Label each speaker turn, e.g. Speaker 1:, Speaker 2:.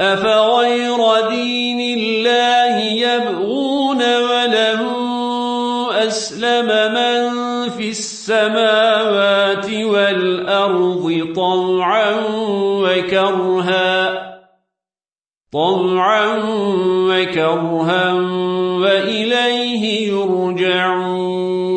Speaker 1: أفغير دين الله يبغون وله أسلم من في السماوات والأرض طوعا وكرها طوعا وكرها وإليه يرجعون.